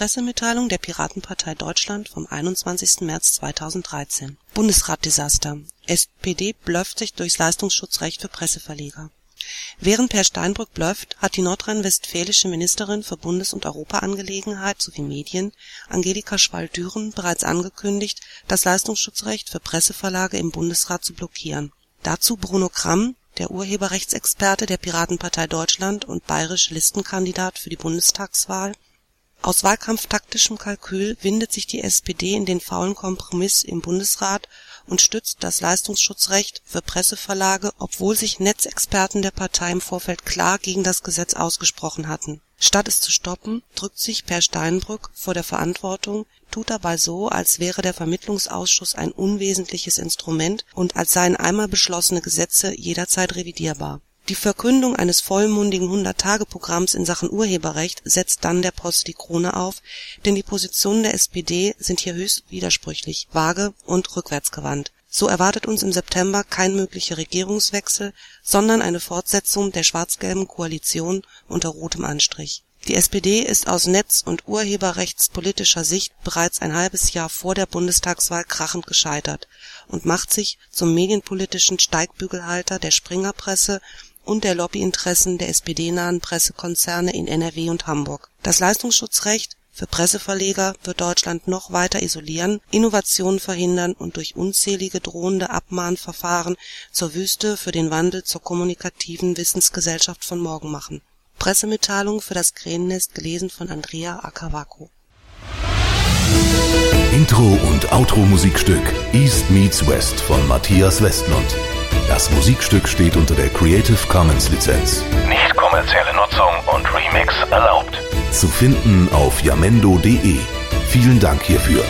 Pressemitteilung der Piratenpartei Deutschland vom 21. März 2013 Bundesrat-Desaster SPD blöfft sich durchs Leistungsschutzrecht für Presseverleger Während Per Steinbrück blöfft, hat die nordrhein-westfälische Ministerin für Bundes und Europaangelegenheit sowie Medien, Angelika Schwall-Düren, bereits angekündigt, das Leistungsschutzrecht für Presseverlage im Bundesrat zu blockieren. Dazu Bruno Kramm, der Urheberrechtsexperte der Piratenpartei Deutschland und bayerische Listenkandidat für die Bundestagswahl aus wahlkampftaktischem Kalkül windet sich die SPD in den faulen Kompromiss im Bundesrat und stützt das Leistungsschutzrecht für Presseverlage, obwohl sich Netzexperten der Partei im Vorfeld klar gegen das Gesetz ausgesprochen hatten. Statt es zu stoppen, drückt sich Per Steinbrück vor der Verantwortung, tut dabei so, als wäre der Vermittlungsausschuss ein unwesentliches Instrument und als seien einmal beschlossene Gesetze jederzeit revidierbar die Verkündung eines vollmundigen Hundert-Tage-Programms in Sachen Urheberrecht setzt dann der Post die Krone auf, denn die Positionen der SPD sind hier höchst widersprüchlich, vage und rückwärtsgewandt. So erwartet uns im September kein möglicher Regierungswechsel, sondern eine Fortsetzung der schwarz-gelben Koalition unter rotem Anstrich. Die SPD ist aus netz- und urheberrechtspolitischer Sicht bereits ein halbes Jahr vor der Bundestagswahl krachend gescheitert und macht sich zum medienpolitischen Steigbügelhalter der Springerpresse und der Lobbyinteressen der SPD-nahen Pressekonzerne in NRW und Hamburg. Das Leistungsschutzrecht für Presseverleger wird Deutschland noch weiter isolieren, Innovationen verhindern und durch unzählige drohende Abmahnverfahren zur Wüste für den Wandel zur kommunikativen Wissensgesellschaft von morgen machen. Pressemitteilung für das Krähennest gelesen von Andrea Akawako. Intro und Outro Musikstück East Meets West von Matthias Westmund das Musikstück steht unter der Creative Commons Lizenz. Nicht kommerzielle Nutzung und Remix erlaubt. Zu finden auf jamendo.de. Vielen Dank hierfür.